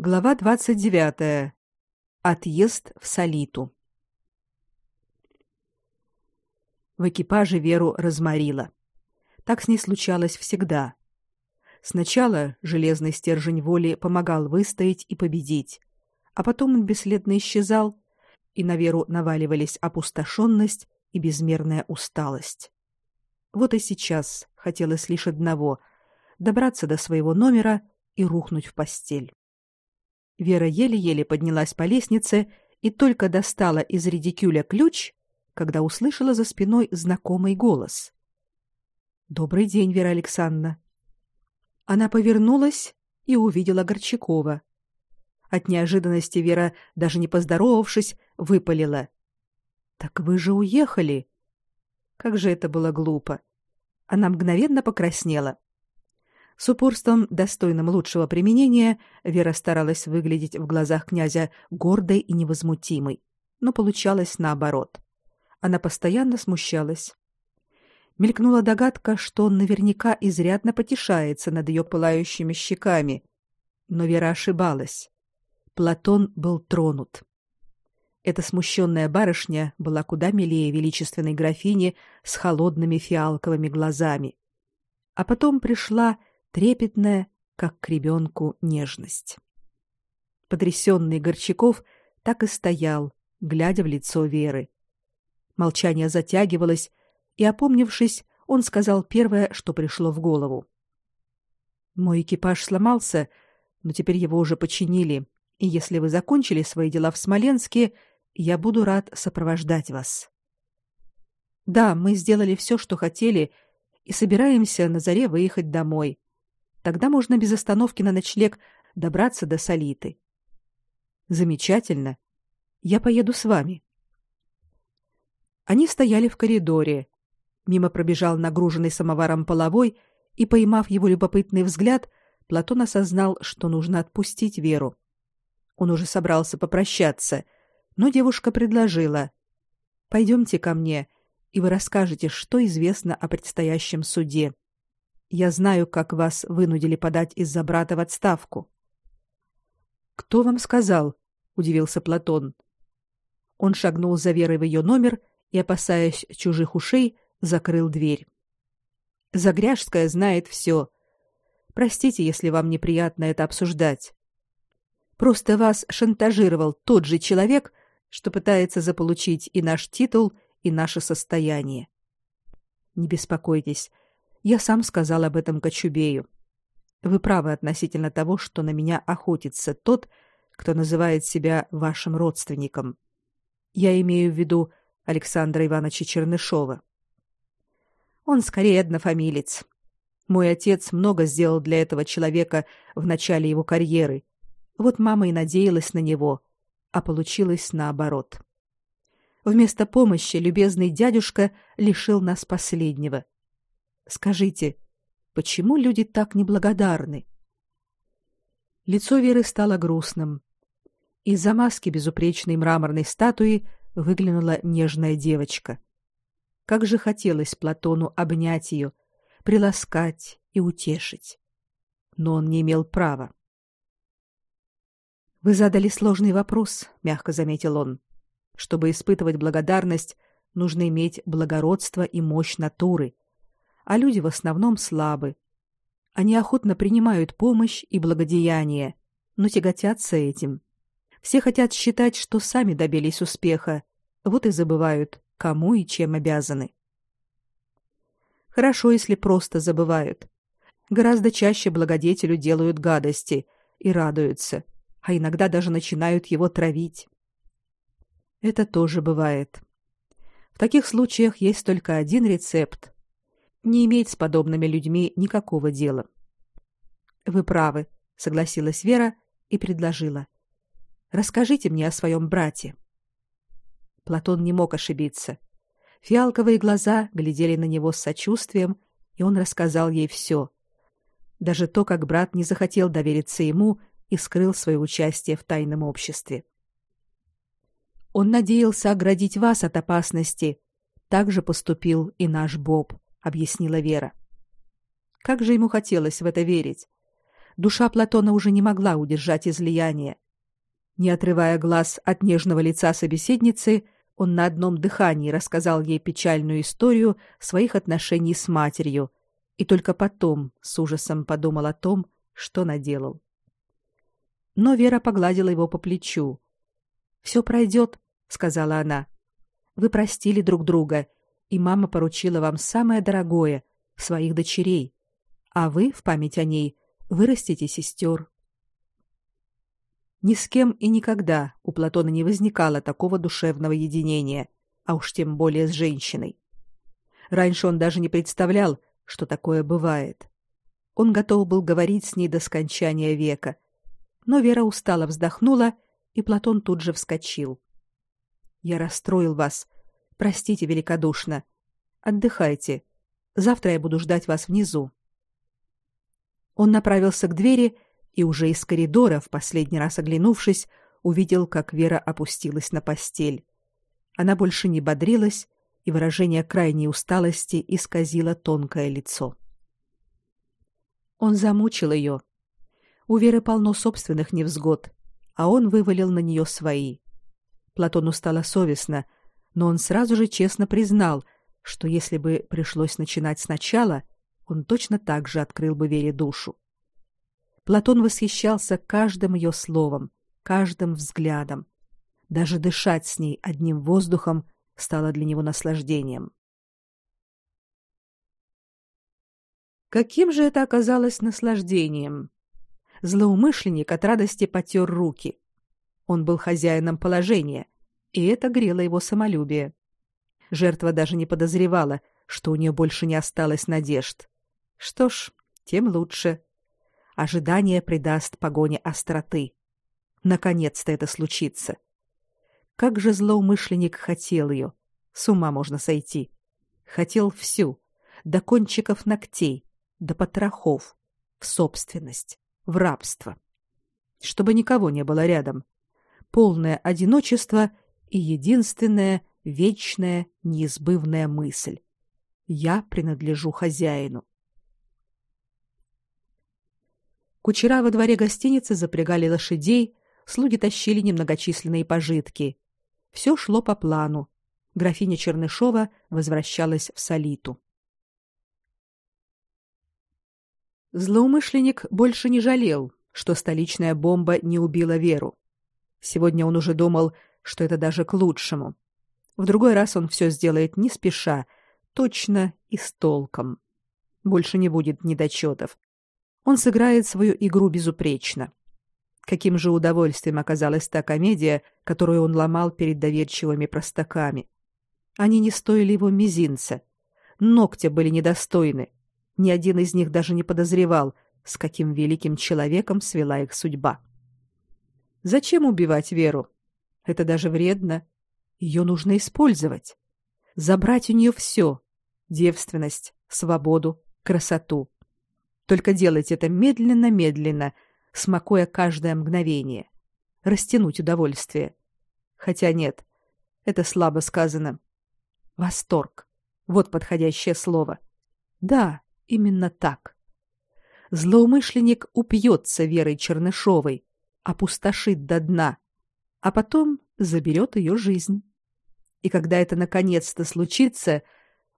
Глава 29. Отъезд в Солиту. В экипаже Веру разморило. Так с ней случалось всегда. Сначала железный стержень воли помогал выстоять и победить, а потом он бесследно исчезал, и на Веру наваливались опустошенность и безмерная усталость. Вот и сейчас хотелось лишь одного — добраться до своего номера и рухнуть в постель. Вера еле-еле поднялась по лестнице и только достала из редикюля ключ, когда услышала за спиной знакомый голос. Добрый день, Вера Александровна. Она повернулась и увидела Горчакова. От неожиданности Вера, даже не поздоровавшись, выпалила: "Так вы же уехали". Как же это было глупо. Она мгновенно покраснела. С упорством, достойным лучшего применения, Вера старалась выглядеть в глазах князя гордой и невозмутимой, но получалось наоборот. Она постоянно смущалась. Мелькнула догадка, что он наверняка изрядно потешается над ее пылающими щеками. Но Вера ошибалась. Платон был тронут. Эта смущенная барышня была куда милее величественной графини с холодными фиалковыми глазами. А потом пришла трепетная, как к ребенку, нежность. Потрясенный Горчаков так и стоял, глядя в лицо Веры. Молчание затягивалось, и, опомнившись, он сказал первое, что пришло в голову. «Мой экипаж сломался, но теперь его уже починили, и если вы закончили свои дела в Смоленске, я буду рад сопровождать вас». «Да, мы сделали все, что хотели, и собираемся на заре выехать домой. Тогда можно без остановки на ночлег добраться до Солиты. Замечательно. Я поеду с вами. Они стояли в коридоре. Мимо пробежал нагруженный самоваром половой, и поймав его любопытный взгляд, Платон осознал, что нужно отпустить Веру. Он уже собрался попрощаться, но девушка предложила: "Пойдемте ко мне, и вы расскажете, что известно о предстоящем суде". Я знаю, как вас вынудили подать из-за брата в отставку. Кто вам сказал? удивился Платон. Он шагнул за Верой в ее номер и, опасаясь чужих ушей, закрыл дверь. Загряжская знает все. Простите, если вам неприятно это обсуждать. Просто вас шантажировал тот же человек, что пытается заполучить и наш титул, и наше состояние. Не беспокойтесь, я сам сказал об этом Кочубею. Вы правы относительно того, что на меня охотится тот, кто называет себя вашим родственником. Я имею в виду Александра Ивановича Чернышова. Он скорее однофамилец. Мой отец много сделал для этого человека в начале его карьеры. Вот мама и надеялась на него, а получилось наоборот. Вместо помощи любезный дядюшка лишил нас последнего — Скажите, почему люди так неблагодарны? Лицо Веры стало грустным. Из-за маски безупречной мраморной статуи выглянула нежная девочка. Как же хотелось Платону обнять ее, приласкать и утешить. Но он не имел права. Вы задали сложный вопрос, мягко заметил он. Чтобы испытывать благодарность, нужно иметь благородство и мощь натуры а люди в основном слабы. Они охотно принимают помощь и благодеяние, но тяготятся этим. Все хотят считать, что сами добились успеха, вот и забывают, кому и чем обязаны. Хорошо, если просто забывают. Гораздо чаще благодетелю делают гадости и радуются, а иногда даже начинают его травить. Это тоже бывает. В таких случаях есть только один рецепт не иметь с подобными людьми никакого дела. Вы правы, согласилась Вера и предложила: Расскажите мне о своем брате. Платон не мог ошибиться. Фиалковые глаза глядели на него с сочувствием, и он рассказал ей все. Даже то, как брат не захотел довериться ему и скрыл свое участие в тайном обществе. Он надеялся оградить вас от опасности. Так же поступил и наш Боб объяснила Вера. Как же ему хотелось в это верить. Душа Платона уже не могла удержать излияние. Не отрывая глаз от нежного лица собеседницы, он на одном дыхании рассказал ей печальную историю своих отношений с матерью, и только потом с ужасом подумал о том, что наделал. Но Вера погладила его по плечу. «Все пройдет», — сказала она. «Вы простили друг друга, и мама поручила вам самое дорогое — своих дочерей, а вы, в память о ней, вырастите сестер». Ни с кем и никогда у Платона не возникало такого душевного единения, а уж тем более с женщиной. Раньше он даже не представлял, что такое бывает. Он готов был говорить с ней до скончания века, но Вера устало вздохнула, и Платон тут же вскочил. Я расстроил вас. Простите великодушно. Отдыхайте. Завтра я буду ждать вас внизу. Он направился к двери и уже из коридора, в последний раз оглянувшись, увидел, как Вера опустилась на постель. Она больше не бодрилась, и выражение крайней усталости исказило тонкое лицо. Он замучил ее. У Веры полно собственных невзгод, а он вывалил на нее свои. Платону стало совестно, но он сразу же честно признал, что если бы пришлось начинать сначала, он точно так же открыл бы Вере душу. Платон восхищался каждым ее словом, каждым взглядом. Даже дышать с ней одним воздухом стало для него наслаждением. Каким же это оказалось наслаждением? Злоумышленник от радости потер руки. Он был хозяином положения, и это грело его самолюбие. Жертва даже не подозревала, что у нее больше не осталось надежд. Что ж, тем лучше. Ожидание придаст погоне остроты. Наконец-то это случится. Как же злоумышленник хотел ее. С ума можно сойти. Хотел всю, до кончиков ногтей, до потрохов, в собственность, в рабство. Чтобы никого не было рядом. Полное одиночество и единственная вечная неизбывная мысль. Я принадлежу хозяину. Кучера во дворе гостиницы запрягали лошадей, слуги тащили немногочисленные пожитки. Все шло по плану. Графиня Чернышова возвращалась в Солиту. Злоумышленник больше не жалел, что столичная бомба не убила Веру. Сегодня он уже думал, что это даже к лучшему. В другой раз он все сделает не спеша, точно и с толком. Больше не будет недочетов он сыграет свою игру безупречно. Каким же удовольствием оказалась та комедия, которую он ломал перед доверчивыми простаками. Они не стоили его мизинца. Ногтя были недостойны. Ни один из них даже не подозревал, с каким великим человеком свела их судьба. Зачем убивать Веру? Это даже вредно. Ее нужно использовать. Забрать у нее все — девственность, свободу, красоту. Только делать это медленно-медленно, смакуя каждое мгновение. Растянуть удовольствие. Хотя нет, это слабо сказано. Восторг. Вот подходящее слово. Да, именно так. Злоумышленник упьется Верой Чернышовой, опустошит до дна, а потом заберет ее жизнь. И когда это наконец-то случится,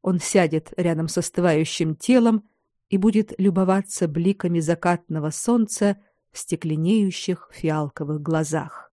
он сядет рядом с остывающим телом и будет любоваться бликами закатного солнца в стекленеющих фиалковых глазах.